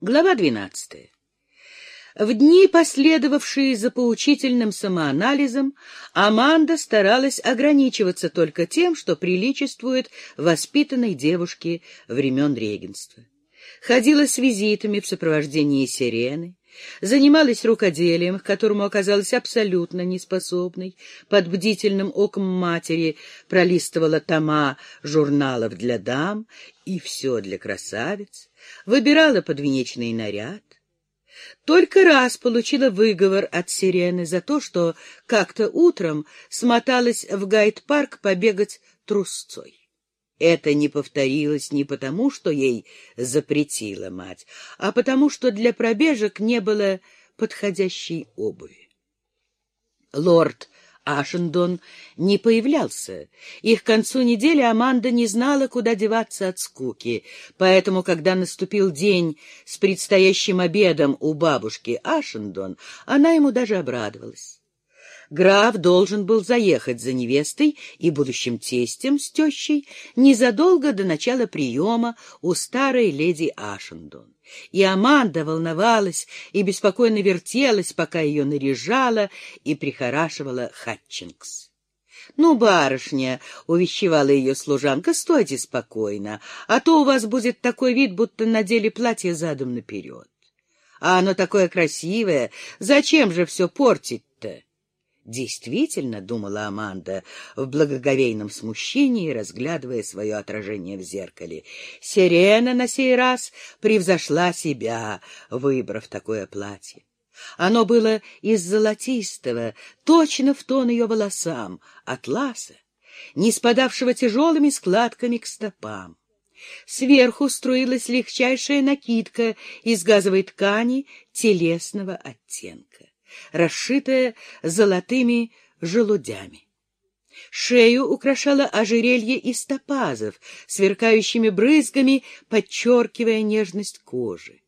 Глава двенадцатая. В дни, последовавшие за поучительным самоанализом, Аманда старалась ограничиваться только тем, что приличествует воспитанной девушке времен регенства. Ходила с визитами в сопровождении сирены, занималась рукоделием, к которому оказалась абсолютно неспособной, под бдительным оком матери пролистывала тома журналов для дам и все для красавиц, выбирала подвенечный наряд. Только раз получила выговор от сирены за то, что как-то утром смоталась в гайд-парк побегать трусцой. Это не повторилось не потому, что ей запретила мать, а потому, что для пробежек не было подходящей обуви. Лорд Ашендон не появлялся, и к концу недели Аманда не знала, куда деваться от скуки, поэтому, когда наступил день с предстоящим обедом у бабушки Ашендон, она ему даже обрадовалась граф должен был заехать за невестой и будущим тестем с тещей незадолго до начала приема у старой леди Ашендон. И Аманда волновалась и беспокойно вертелась, пока ее наряжала и прихорашивала Хатчингс. — Ну, барышня, — увещевала ее служанка, — стойте спокойно, а то у вас будет такой вид, будто надели платье задом наперед. А оно такое красивое, зачем же все портить-то? Действительно, — думала Аманда в благоговейном смущении, разглядывая свое отражение в зеркале, — Сирена на сей раз превзошла себя, выбрав такое платье. Оно было из золотистого, точно в тон ее волосам, атласа, не спадавшего тяжелыми складками к стопам. Сверху струилась легчайшая накидка из газовой ткани телесного оттенка расшитая золотыми желудями. Шею украшало ожерелье из топазов, сверкающими брызгами, подчеркивая нежность кожи.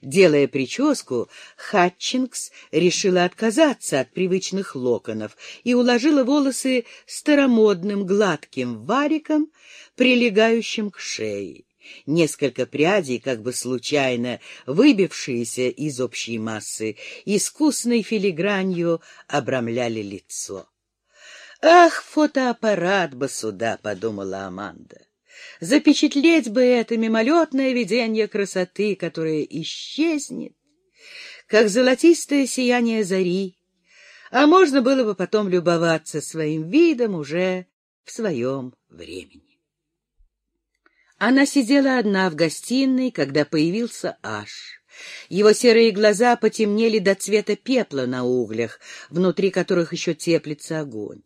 Делая прическу, Хатчингс решила отказаться от привычных локонов и уложила волосы старомодным гладким вариком, прилегающим к шее. Несколько прядей, как бы случайно выбившиеся из общей массы, искусной филигранью обрамляли лицо. «Ах, фотоаппарат бы сюда!» — подумала Аманда. «Запечатлеть бы это мимолетное видение красоты, которое исчезнет, как золотистое сияние зари, а можно было бы потом любоваться своим видом уже в своем времени». Она сидела одна в гостиной, когда появился Аш. Его серые глаза потемнели до цвета пепла на углях, внутри которых еще теплится огонь.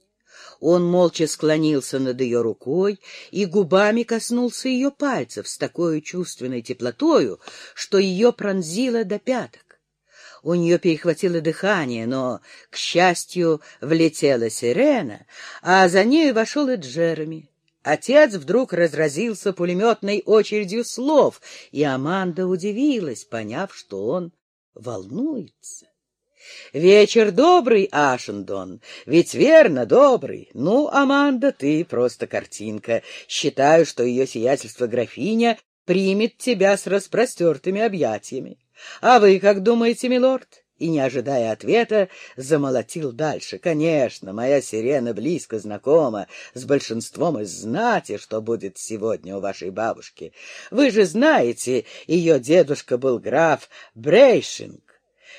Он молча склонился над ее рукой и губами коснулся ее пальцев с такой чувственной теплотою, что ее пронзило до пяток. У нее перехватило дыхание, но, к счастью, влетела сирена, а за нею вошел и Джереми. Отец вдруг разразился пулеметной очередью слов, и Аманда удивилась, поняв, что он волнуется. «Вечер добрый, Ашендон, ведь верно, добрый. Ну, Аманда, ты просто картинка. Считаю, что ее сиятельство графиня примет тебя с распростертыми объятиями. А вы как думаете, милорд?» И, не ожидая ответа, замолотил дальше. «Конечно, моя сирена близко знакома с большинством из знати, что будет сегодня у вашей бабушки. Вы же знаете, ее дедушка был граф Брейшинг.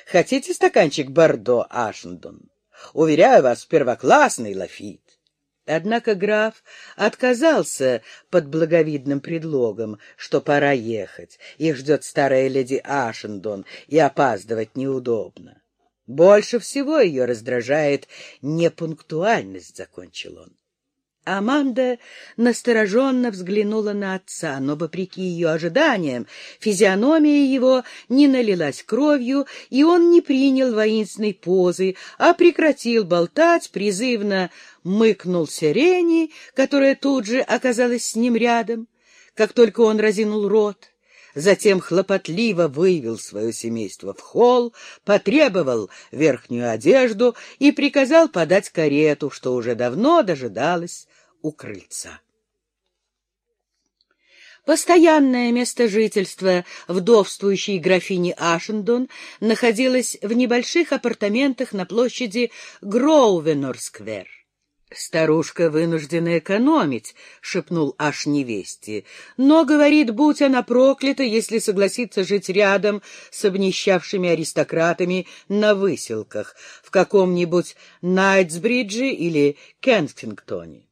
Хотите стаканчик Бордо, Ашендон? Уверяю вас, первоклассный лафит. Однако граф отказался под благовидным предлогом, что пора ехать. Их ждет старая леди Ашендон, и опаздывать неудобно. Больше всего ее раздражает непунктуальность, — закончил он. Аманда настороженно взглянула на отца, но, вопреки ее ожиданиям, физиономия его не налилась кровью, и он не принял воинственной позы, а прекратил болтать, призывно мыкнул сирени, которая тут же оказалась с ним рядом, как только он разинул рот. Затем хлопотливо вывел свое семейство в холл, потребовал верхнюю одежду и приказал подать карету, что уже давно дожидалась у крыльца. Постоянное место жительства вдовствующей графини Ашендон находилось в небольших апартаментах на площади Гроувенор-сквер. «Старушка вынуждена экономить», — шепнул аж невесте. «Но, говорит, будь она проклята, если согласится жить рядом с обнищавшими аристократами на выселках в каком-нибудь Найтсбридже или Кенсингтоне».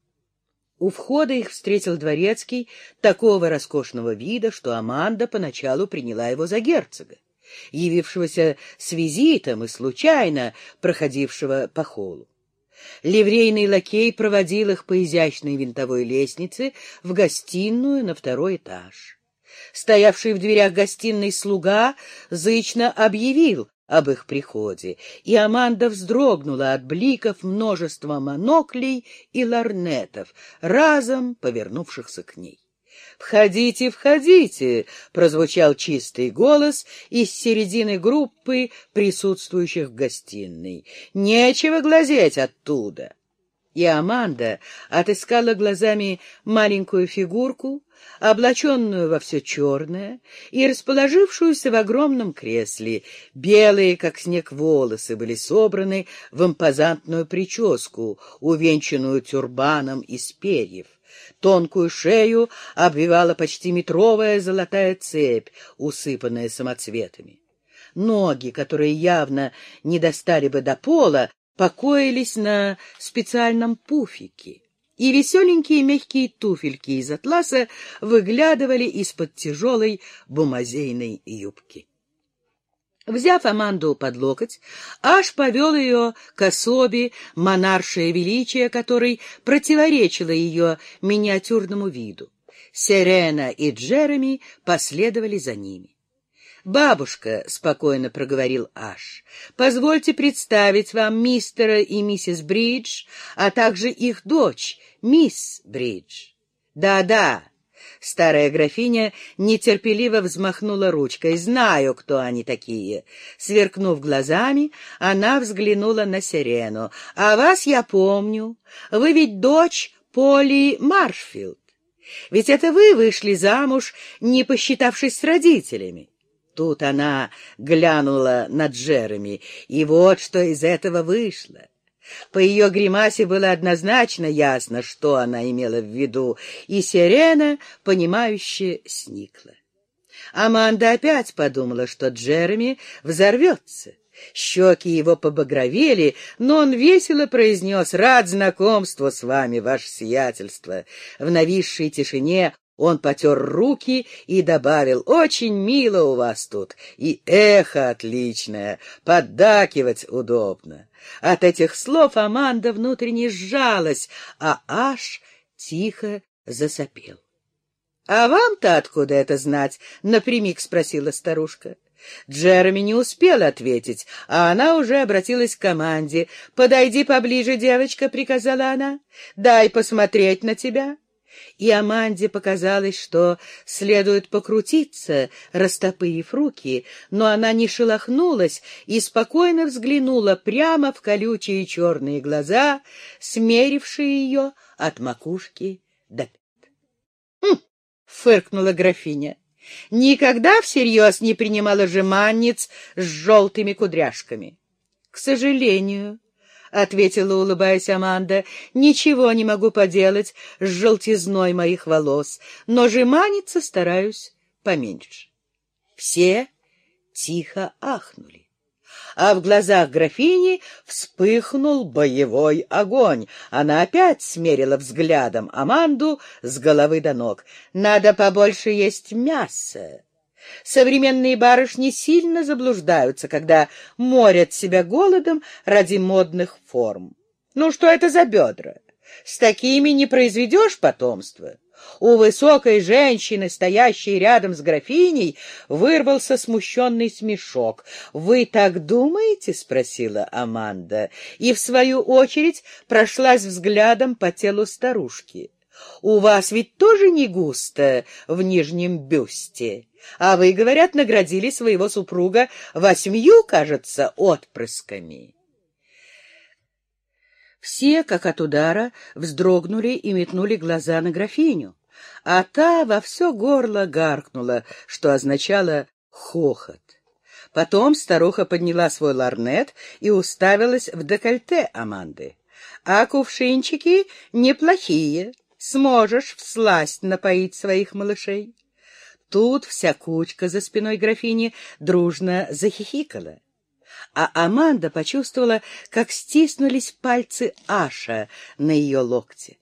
У входа их встретил дворецкий такого роскошного вида, что Аманда поначалу приняла его за герцога, явившегося с визитом и случайно проходившего по холу. Ливрейный лакей проводил их по изящной винтовой лестнице в гостиную на второй этаж. Стоявший в дверях гостиной слуга зычно объявил об их приходе, и Аманда вздрогнула от бликов множества моноклей и ларнетов, разом повернувшихся к ней. «Входите, входите!» — прозвучал чистый голос из середины группы присутствующих в гостиной. «Нечего глазеть оттуда!» И Аманда отыскала глазами маленькую фигурку, облаченную во все черное и расположившуюся в огромном кресле. Белые, как снег, волосы были собраны в импозантную прическу, увенчанную тюрбаном из перьев. Тонкую шею обвивала почти метровая золотая цепь, усыпанная самоцветами. Ноги, которые явно не достали бы до пола, покоились на специальном пуфике, и веселенькие мягкие туфельки из атласа выглядывали из-под тяжелой бумазейной юбки. Взяв Аманду под локоть, аж повел ее к особе, монаршее величие которой противоречило ее миниатюрному виду. Сирена и Джереми последовали за ними. «Бабушка», — спокойно проговорил Аш, — «позвольте представить вам мистера и миссис Бридж, а также их дочь, мисс Бридж». «Да-да», Старая графиня нетерпеливо взмахнула ручкой. «Знаю, кто они такие». Сверкнув глазами, она взглянула на Сирену. «А вас я помню. Вы ведь дочь Поли Маршфилд. Ведь это вы вышли замуж, не посчитавшись с родителями». Тут она глянула на Джереми, и вот что из этого вышло. По ее гримасе было однозначно ясно, что она имела в виду, и Сирена, понимающе сникла. Аманда опять подумала, что Джереми взорвется. Щеки его побагровели, но он весело произнес «Рад знакомству с вами, ваше сиятельство». В нависшей тишине он потер руки и добавил, «Очень мило у вас тут, и эхо отличное, поддакивать удобно». От этих слов Аманда внутренне сжалась, а Аш тихо засопел. — А вам-то откуда это знать? — напрямик спросила старушка. Джереми не успел ответить, а она уже обратилась к команде. «Подойди поближе, девочка», — приказала она. «Дай посмотреть на тебя» и Аманде показалось, что следует покрутиться, растопырив руки, но она не шелохнулась и спокойно взглянула прямо в колючие черные глаза, смерившие ее от макушки до пят. «Хм!» — фыркнула графиня. «Никогда всерьез не принимала жеманниц с желтыми кудряшками?» «К сожалению», — ответила, улыбаясь Аманда. — Ничего не могу поделать с желтизной моих волос, но жеманиться стараюсь поменьше. Все тихо ахнули. А в глазах графини вспыхнул боевой огонь. Она опять смерила взглядом Аманду с головы до ног. «Надо побольше есть мяса». Современные барышни сильно заблуждаются, когда морят себя голодом ради модных форм. Ну, что это за бедра? С такими не произведешь потомства. У высокой женщины, стоящей рядом с графиней, вырвался смущенный смешок. «Вы так думаете?» — спросила Аманда, и, в свою очередь, прошлась взглядом по телу старушки. «У вас ведь тоже не густо в нижнем бюсте?» А вы, говорят, наградили своего супруга восьмью, кажется, отпрысками. Все, как от удара, вздрогнули и метнули глаза на графиню. а та во все горло гаркнула, что означало «хохот». Потом старуха подняла свой ларнет и уставилась в декольте Аманды. «А кувшинчики неплохие, сможешь всласть напоить своих малышей». Тут вся кучка за спиной графини дружно захихикала а Аманда почувствовала, как стиснулись пальцы Аша на ее локте.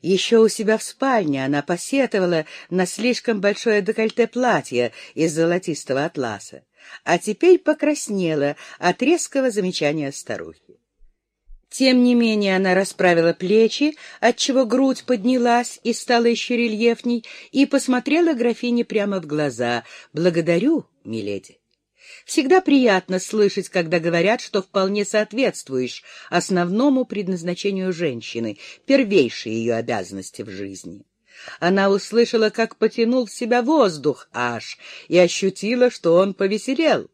Еще у себя в спальне она посетовала на слишком большое декольте платья из золотистого атласа, а теперь покраснела от резкого замечания старухи. Тем не менее она расправила плечи, отчего грудь поднялась и стала еще рельефней, и посмотрела графине прямо в глаза. «Благодарю, миледи». Всегда приятно слышать, когда говорят, что вполне соответствуешь основному предназначению женщины, первейшей ее обязанности в жизни. Она услышала, как потянул в себя воздух аж, и ощутила, что он повеселел.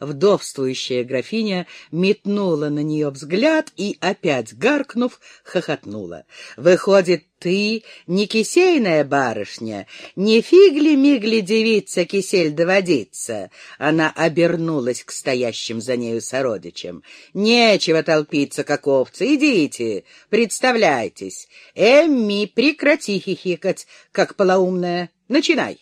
Вдовствующая графиня метнула на нее взгляд и, опять гаркнув, хохотнула. «Выходит, ты не кисейная барышня, не фигли-мигли девица кисель доводиться!» Она обернулась к стоящим за нею сородичам. «Нечего толпиться, как овцы, идите, представляйтесь. Эмми, прекрати хихикать, как полоумная. Начинай!»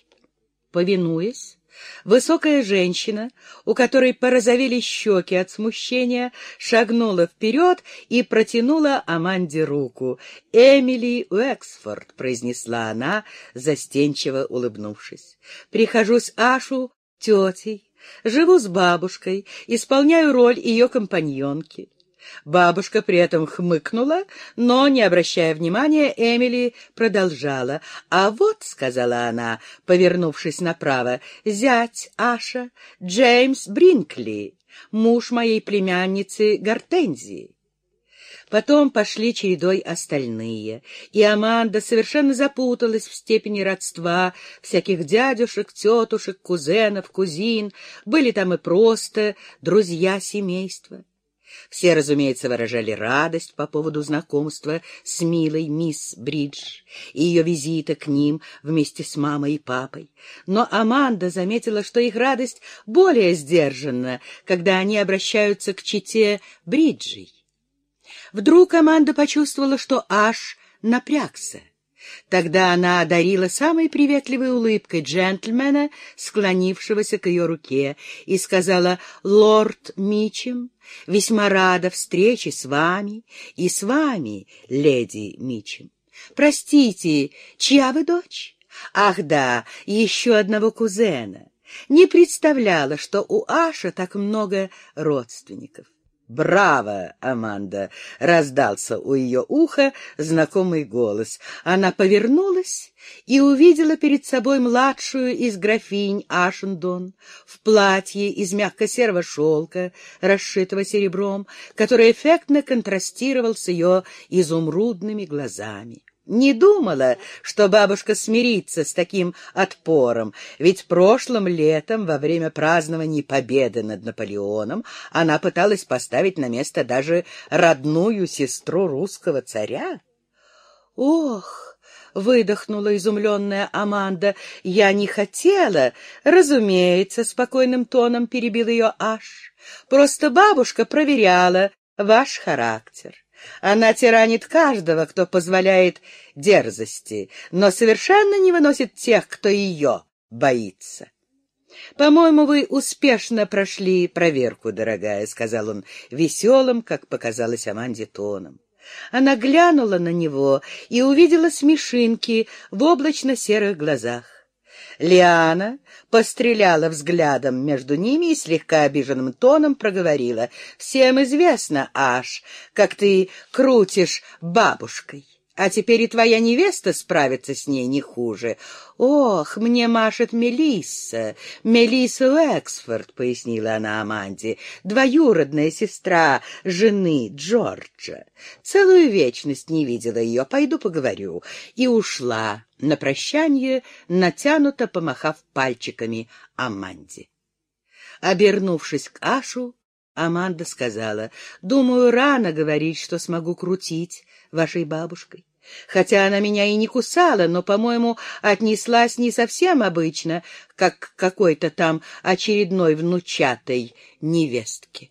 Повинуясь, Высокая женщина, у которой порозовели щеки от смущения, шагнула вперед и протянула Аманде руку. «Эмили Уэксфорд», — произнесла она, застенчиво улыбнувшись. «Прихожусь Ашу тетей, живу с бабушкой, исполняю роль ее компаньонки». Бабушка при этом хмыкнула, но, не обращая внимания, Эмили продолжала. «А вот», — сказала она, повернувшись направо, — «зять Аша, Джеймс Бринкли, муж моей племянницы Гортензии». Потом пошли чередой остальные, и Аманда совершенно запуталась в степени родства всяких дядюшек, тетушек, кузенов, кузин, были там и просто друзья семейства. Все, разумеется, выражали радость по поводу знакомства с милой мисс Бридж и ее визита к ним вместе с мамой и папой. Но Аманда заметила, что их радость более сдержанна, когда они обращаются к чите Бриджей. Вдруг Аманда почувствовала, что аж напрягся. Тогда она одарила самой приветливой улыбкой джентльмена, склонившегося к ее руке, и сказала «Лорд Мичем, весьма рада встрече с вами и с вами, леди Мичем. Простите, чья вы дочь? Ах да, еще одного кузена. Не представляла, что у Аша так много родственников. «Браво, Аманда!» — раздался у ее уха знакомый голос. Она повернулась и увидела перед собой младшую из графинь Ашендон в платье из мягко-серого шелка, расшитого серебром, который эффектно контрастировал с ее изумрудными глазами. Не думала, что бабушка смирится с таким отпором, ведь прошлым летом, во время празднования победы над Наполеоном, она пыталась поставить на место даже родную сестру русского царя. «Ох!» — выдохнула изумленная Аманда. «Я не хотела!» «Разумеется!» — спокойным тоном перебил ее Аш. «Просто бабушка проверяла ваш характер». Она тиранит каждого, кто позволяет дерзости, но совершенно не выносит тех, кто ее боится. «По-моему, вы успешно прошли проверку, дорогая», — сказал он веселым, как показалось Аманде тоном. Она глянула на него и увидела смешинки в облачно-серых глазах. Лиана постреляла взглядом между ними и слегка обиженным тоном проговорила. «Всем известно, Аш, как ты крутишь бабушкой». А теперь и твоя невеста справится с ней не хуже. Ох, мне машет Мелисса, Мелисса Уэксфорд, — пояснила она Аманде, — двоюродная сестра жены Джорджа. Целую вечность не видела ее, пойду поговорю. И ушла на прощание, натянуто помахав пальчиками Аманде. Обернувшись к Ашу, Аманда сказала, «Думаю, рано говорить, что смогу крутить вашей бабушкой. Хотя она меня и не кусала, но, по-моему, отнеслась не совсем обычно, как к какой-то там очередной внучатой невестке.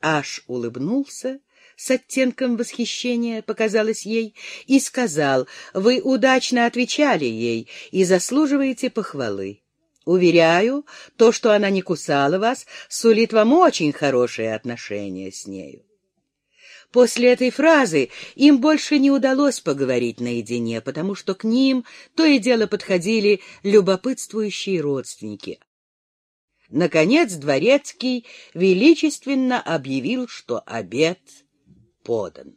Аш улыбнулся с оттенком восхищения, показалось ей, и сказал, «Вы удачно отвечали ей и заслуживаете похвалы. Уверяю, то, что она не кусала вас, сулит вам очень хорошие отношения с нею». После этой фразы им больше не удалось поговорить наедине, потому что к ним то и дело подходили любопытствующие родственники. Наконец дворецкий величественно объявил, что обед подан.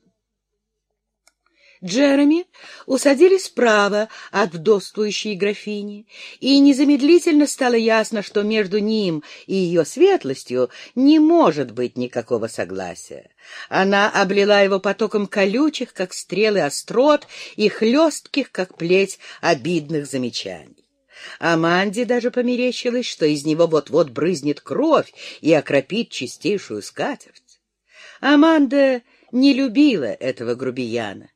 Джереми усадили справа от вдовствующей графини, и незамедлительно стало ясно, что между ним и ее светлостью не может быть никакого согласия. Она облила его потоком колючих, как стрелы острот, и хлестких, как плеть обидных замечаний. Аманде даже померещилось, что из него вот-вот брызнет кровь и окропит чистейшую скатерть. Аманда не любила этого грубияна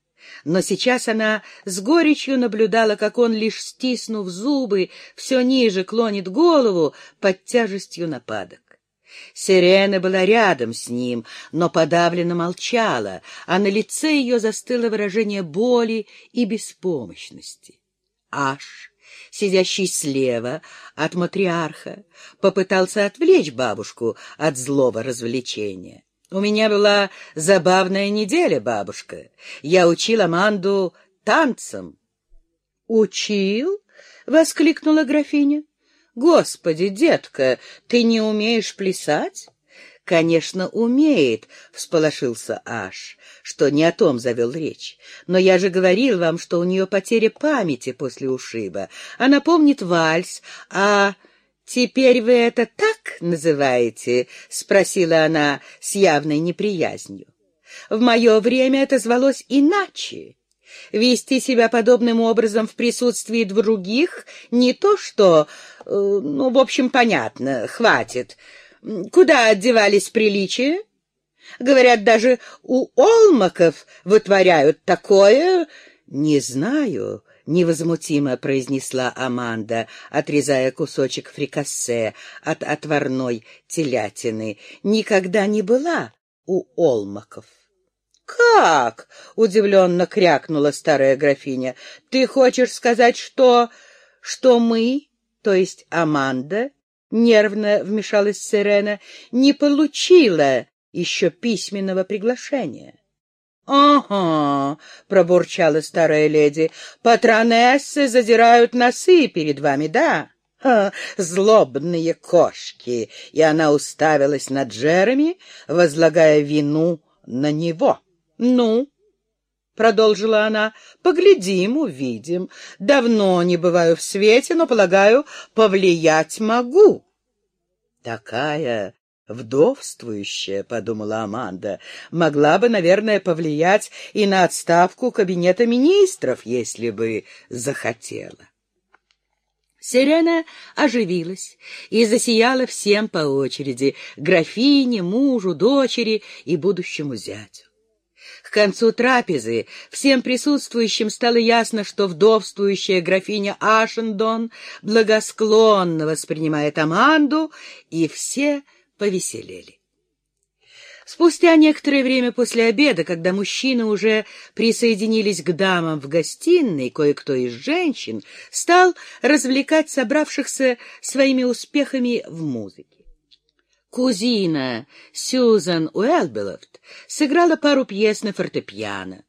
но сейчас она с горечью наблюдала, как он, лишь стиснув зубы, все ниже клонит голову под тяжестью нападок. Сирена была рядом с ним, но подавленно молчала, а на лице ее застыло выражение боли и беспомощности. Аш, сидящий слева от матриарха, попытался отвлечь бабушку от злого развлечения. У меня была забавная неделя, бабушка. Я учил Аманду танцам. — Учил? — воскликнула графиня. — Господи, детка, ты не умеешь плясать? — Конечно, умеет, — всполошился Аш, что не о том завел речь. Но я же говорил вам, что у нее потеря памяти после ушиба. Она помнит вальс, а... «Теперь вы это так называете?» — спросила она с явной неприязнью. «В мое время это звалось иначе. Вести себя подобным образом в присутствии других не то что... Э, ну, в общем, понятно, хватит. Куда одевались приличия?» Говорят, даже у Олмаков вытворяют такое... Не знаю, — невозмутимо произнесла Аманда, отрезая кусочек фрикассе от отварной телятины. «Никогда не была у Олмаков». «Как?» — удивленно крякнула старая графиня. «Ты хочешь сказать, что... что мы, то есть Аманда, — нервно вмешалась Сирена, — не получила еще письменного приглашения?» «Ага», — пробурчала старая леди, — «патронессы задирают носы перед вами, да?» Ха, злобные кошки! И она уставилась на Джереми, возлагая вину на него. «Ну?» — продолжила она. — Поглядим, увидим. Давно не бываю в свете, но, полагаю, повлиять могу. Такая Вдовствующая, — подумала Аманда, — могла бы, наверное, повлиять и на отставку кабинета министров, если бы захотела. Сирена оживилась и засияла всем по очереди — графине, мужу, дочери и будущему зятю. К концу трапезы всем присутствующим стало ясно, что вдовствующая графиня Ашендон благосклонно воспринимает Аманду, и все — повеселели. Спустя некоторое время после обеда, когда мужчины уже присоединились к дамам в гостиной, кое-кто из женщин стал развлекать собравшихся своими успехами в музыке. Кузина Сьюзан Уэлбелофт сыграла пару пьес на фортепиано.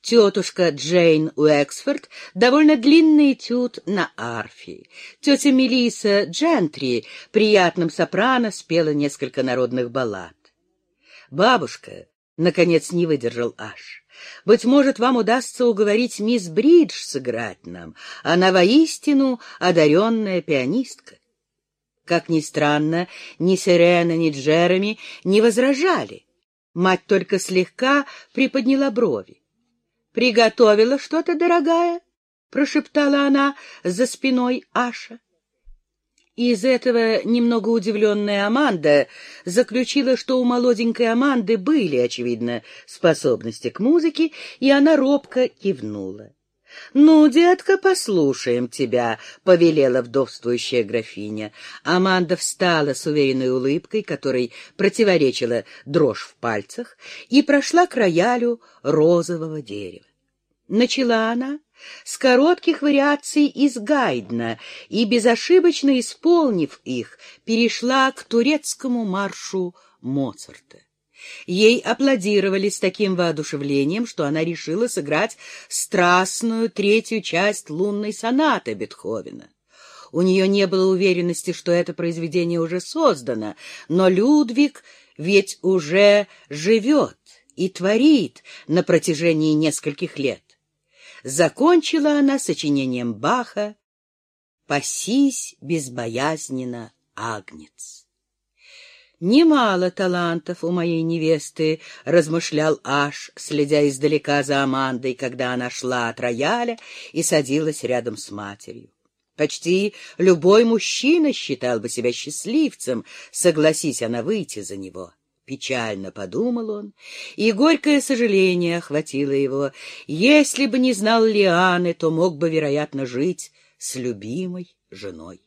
Тетушка Джейн Уэксфорд — довольно длинный этюд на арфе. Тетя Мелисса Джентри приятным сопрано спела несколько народных баллад. Бабушка, наконец, не выдержал аж. Быть может, вам удастся уговорить мисс Бридж сыграть нам. Она воистину одаренная пианистка. Как ни странно, ни Сирена, ни Джереми не возражали. Мать только слегка приподняла брови. «Приготовила что-то, дорогая?» — прошептала она за спиной Аша. Из этого немного удивленная Аманда заключила, что у молоденькой Аманды были, очевидно, способности к музыке, и она робко кивнула. — Ну, детка, послушаем тебя, — повелела вдовствующая графиня. Аманда встала с уверенной улыбкой, которой противоречила дрожь в пальцах, и прошла к роялю розового дерева. Начала она с коротких вариаций из Гайдна и, безошибочно исполнив их, перешла к турецкому маршу Моцарта. Ей аплодировали с таким воодушевлением, что она решила сыграть страстную третью часть лунной сонаты Бетховена. У нее не было уверенности, что это произведение уже создано, но Людвиг ведь уже живет и творит на протяжении нескольких лет. Закончила она сочинением Баха «Пасись безбоязненно, Агнец». «Немало талантов у моей невесты», — размышлял Аш, следя издалека за Амандой, когда она шла от рояля и садилась рядом с матерью. Почти любой мужчина считал бы себя счастливцем, согласись она выйти за него. Печально подумал он, и горькое сожаление охватило его. Если бы не знал Лианы, то мог бы, вероятно, жить с любимой женой.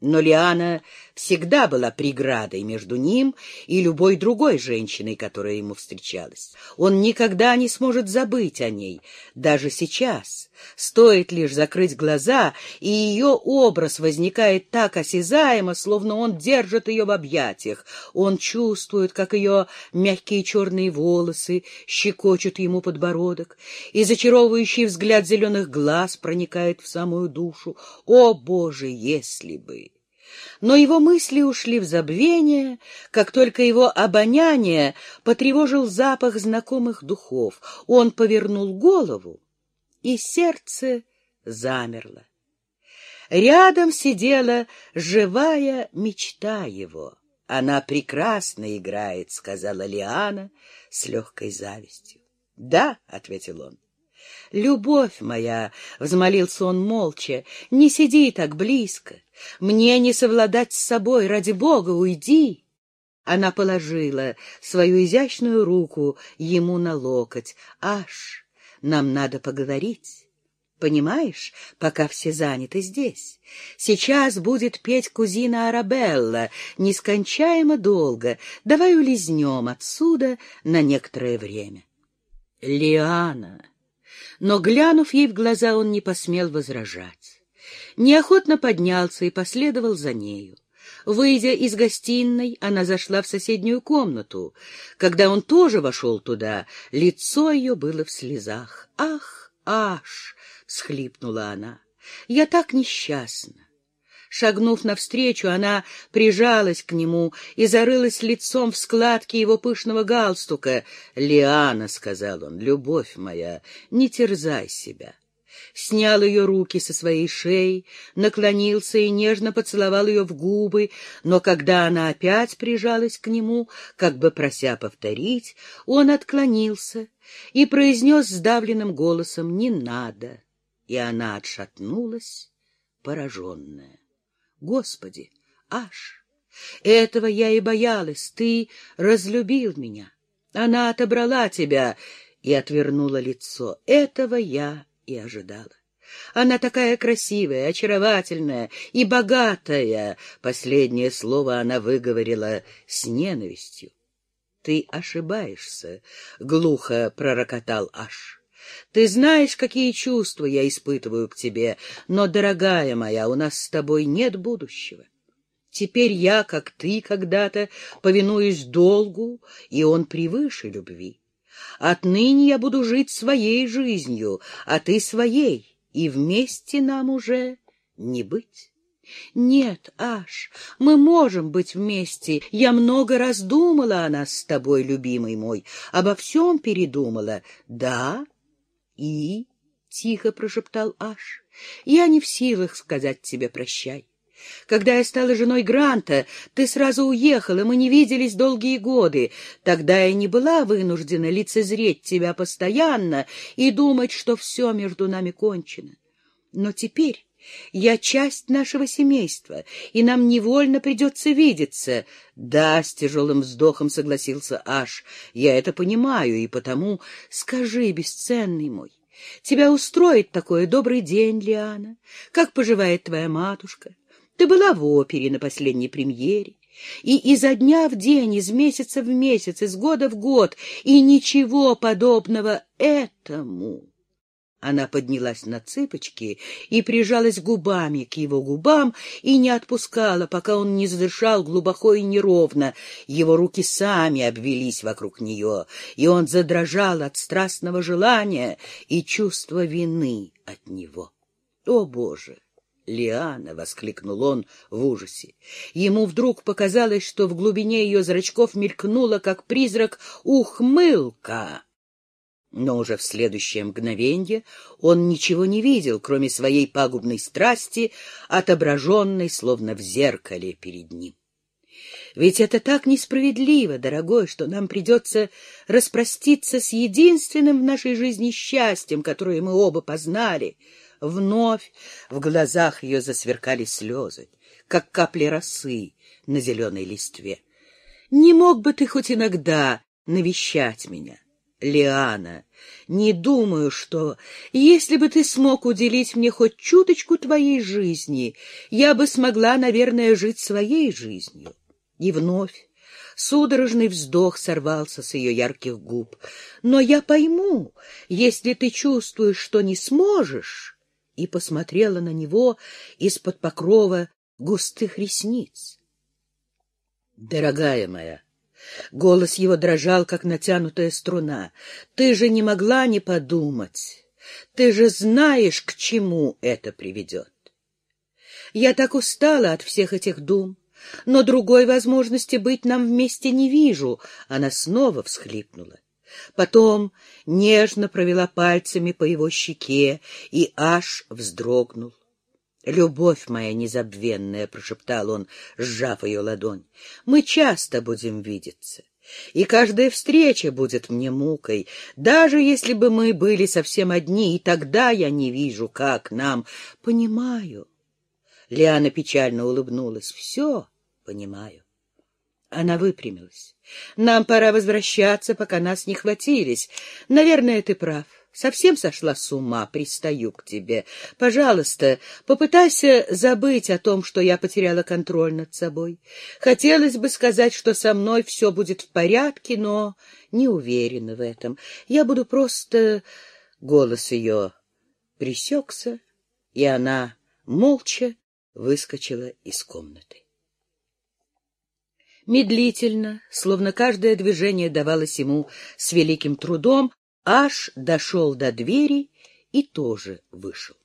Но Лиана всегда была преградой между ним и любой другой женщиной, которая ему встречалась. Он никогда не сможет забыть о ней, даже сейчас. Стоит лишь закрыть глаза, и ее образ возникает так осязаемо, словно он держит ее в объятиях. Он чувствует, как ее мягкие черные волосы щекочут ему подбородок, и зачаровывающий взгляд зеленых глаз проникает в самую душу. О, Боже, если бы! но его мысли ушли в забвение, как только его обоняние потревожил запах знакомых духов. Он повернул голову, и сердце замерло. Рядом сидела живая мечта его. «Она прекрасно играет», — сказала Лиана с легкой завистью. «Да», — ответил он. «Любовь моя», — взмолился он молча, — «не сиди так близко. Мне не совладать с собой, ради бога, уйди!» Она положила свою изящную руку ему на локоть. «Аш, нам надо поговорить. Понимаешь, пока все заняты здесь. Сейчас будет петь кузина Арабелла, нескончаемо долго. Давай улизнем отсюда на некоторое время». «Лиана!» Но, глянув ей в глаза, он не посмел возражать неохотно поднялся и последовал за нею. Выйдя из гостиной, она зашла в соседнюю комнату. Когда он тоже вошел туда, лицо ее было в слезах. «Ах, аж!» — схлипнула она. «Я так несчастна!» Шагнув навстречу, она прижалась к нему и зарылась лицом в складки его пышного галстука. «Лиана», — сказал он, — «любовь моя, не терзай себя» снял ее руки со своей шеи, наклонился и нежно поцеловал ее в губы, но когда она опять прижалась к нему, как бы прося повторить, он отклонился и произнес сдавленным голосом «Не надо!» И она отшатнулась, пораженная. «Господи, аж! Этого я и боялась, ты разлюбил меня!» Она отобрала тебя и отвернула лицо. Этого я и ожидала. Она такая красивая, очаровательная и богатая. Последнее слово она выговорила с ненавистью. — Ты ошибаешься, — глухо пророкотал Аш. — Ты знаешь, какие чувства я испытываю к тебе, но, дорогая моя, у нас с тобой нет будущего. Теперь я, как ты когда-то, повинуюсь долгу, и он превыше любви. Отныне я буду жить своей жизнью, а ты своей, и вместе нам уже не быть. Нет, Аш, мы можем быть вместе. Я много раз думала о нас с тобой, любимый мой, обо всем передумала. Да? И? — тихо прошептал Аш. — Я не в силах сказать тебе прощай. Когда я стала женой Гранта, ты сразу уехал, и мы не виделись долгие годы. Тогда я не была вынуждена лицезреть тебя постоянно и думать, что все между нами кончено. Но теперь Я часть нашего семейства, и нам невольно придется видеться. Да, с тяжелым вздохом согласился Аш. Я это понимаю, и потому скажи, бесценный мой, тебя устроит такой добрый день, Лиана? Как поживает твоя матушка? Ты была в опере на последней премьере. И изо дня в день, из месяца в месяц, из года в год, и ничего подобного этому. Она поднялась на цыпочки и прижалась губами к его губам и не отпускала, пока он не задышал глубоко и неровно. Его руки сами обвелись вокруг нее, и он задрожал от страстного желания и чувства вины от него. О, Боже! Лиана! — воскликнул он в ужасе. Ему вдруг показалось, что в глубине ее зрачков мелькнула, как призрак, ухмылка. Но уже в следующее мгновенье он ничего не видел, кроме своей пагубной страсти, отображенной, словно в зеркале перед ним. Ведь это так несправедливо, дорогой, что нам придется распроститься с единственным в нашей жизни счастьем, которое мы оба познали. Вновь в глазах ее засверкали слезы, как капли росы на зеленой листве. Не мог бы ты хоть иногда навещать меня? Лиана, не думаю, что, если бы ты смог уделить мне хоть чуточку твоей жизни, я бы смогла, наверное, жить своей жизнью. И вновь судорожный вздох сорвался с ее ярких губ. Но я пойму, если ты чувствуешь, что не сможешь, и посмотрела на него из-под покрова густых ресниц. Дорогая моя, Голос его дрожал, как натянутая струна. «Ты же не могла не подумать. Ты же знаешь, к чему это приведет. Я так устала от всех этих дум, но другой возможности быть нам вместе не вижу». Она снова всхлипнула. Потом нежно провела пальцами по его щеке и аж вздрогнул. «Любовь моя незабвенная», — прошептал он, сжав ее ладонь, — «мы часто будем видеться, и каждая встреча будет мне мукой, даже если бы мы были совсем одни, и тогда я не вижу, как нам...» «Понимаю». Лиана печально улыбнулась. «Все понимаю». Она выпрямилась. «Нам пора возвращаться, пока нас не хватились. Наверное, ты прав. Совсем сошла с ума, пристаю к тебе. Пожалуйста, попытайся забыть о том, что я потеряла контроль над собой. Хотелось бы сказать, что со мной все будет в порядке, но не уверена в этом. Я буду просто... Голос ее пресекся, и она молча выскочила из комнаты. Медлительно, словно каждое движение давалось ему с великим трудом, аж дошел до двери и тоже вышел.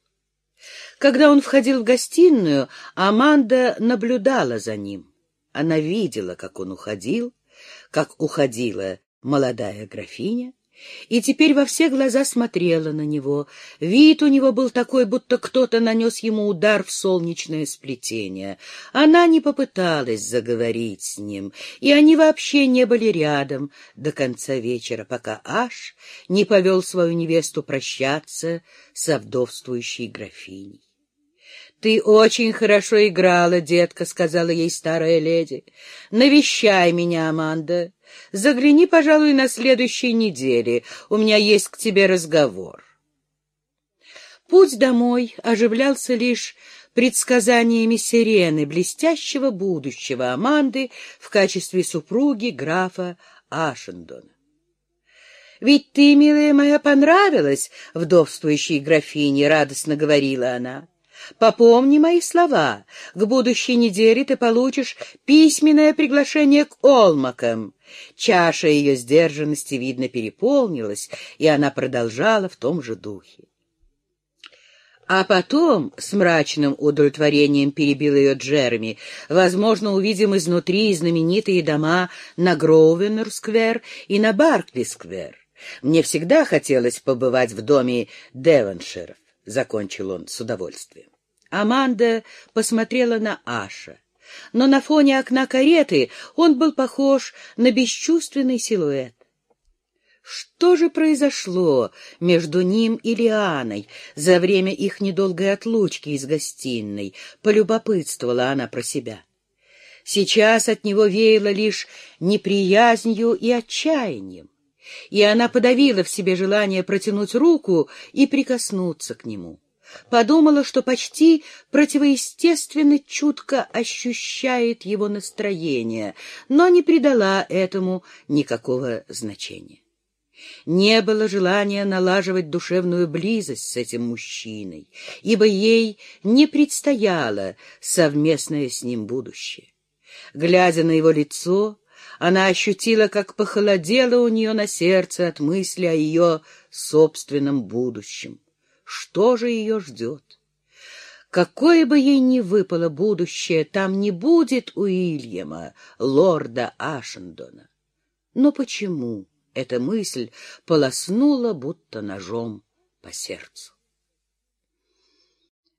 Когда он входил в гостиную, Аманда наблюдала за ним. Она видела, как он уходил, как уходила молодая графиня, и теперь во все глаза смотрела на него. Вид у него был такой, будто кто-то нанес ему удар в солнечное сплетение. Она не попыталась заговорить с ним, и они вообще не были рядом до конца вечера, пока Аш не повел свою невесту прощаться со вдовствующей графиней. «Ты очень хорошо играла, детка», — сказала ей старая леди. «Навещай меня, Аманда. Загляни, пожалуй, на следующей неделе. У меня есть к тебе разговор». Путь домой оживлялся лишь предсказаниями сирены блестящего будущего Аманды в качестве супруги графа Ашендона. «Ведь ты, милая моя, понравилась вдовствующей графине», — радостно говорила она. Попомни мои слова. К будущей неделе ты получишь письменное приглашение к Олмакам. Чаша ее сдержанности, видно, переполнилась, и она продолжала в том же духе. А потом, с мрачным удовлетворением перебил ее Джереми, возможно, увидим изнутри знаменитые дома на Гроувенер-сквер и на Баркли-сквер. Мне всегда хотелось побывать в доме Девонширов, — закончил он с удовольствием. Аманда посмотрела на Аша, но на фоне окна кареты он был похож на бесчувственный силуэт. Что же произошло между ним и Лианой за время их недолгой отлучки из гостиной? Полюбопытствовала она про себя. Сейчас от него веяло лишь неприязнью и отчаянием, и она подавила в себе желание протянуть руку и прикоснуться к нему. Подумала, что почти противоестественно чутко ощущает его настроение, но не придала этому никакого значения. Не было желания налаживать душевную близость с этим мужчиной, ибо ей не предстояло совместное с ним будущее. Глядя на его лицо, она ощутила, как похолодело у нее на сердце от мысли о ее собственном будущем. Что же ее ждет? Какое бы ей ни выпало будущее, там не будет Уильяма, лорда Ашендона. Но почему эта мысль полоснула будто ножом по сердцу?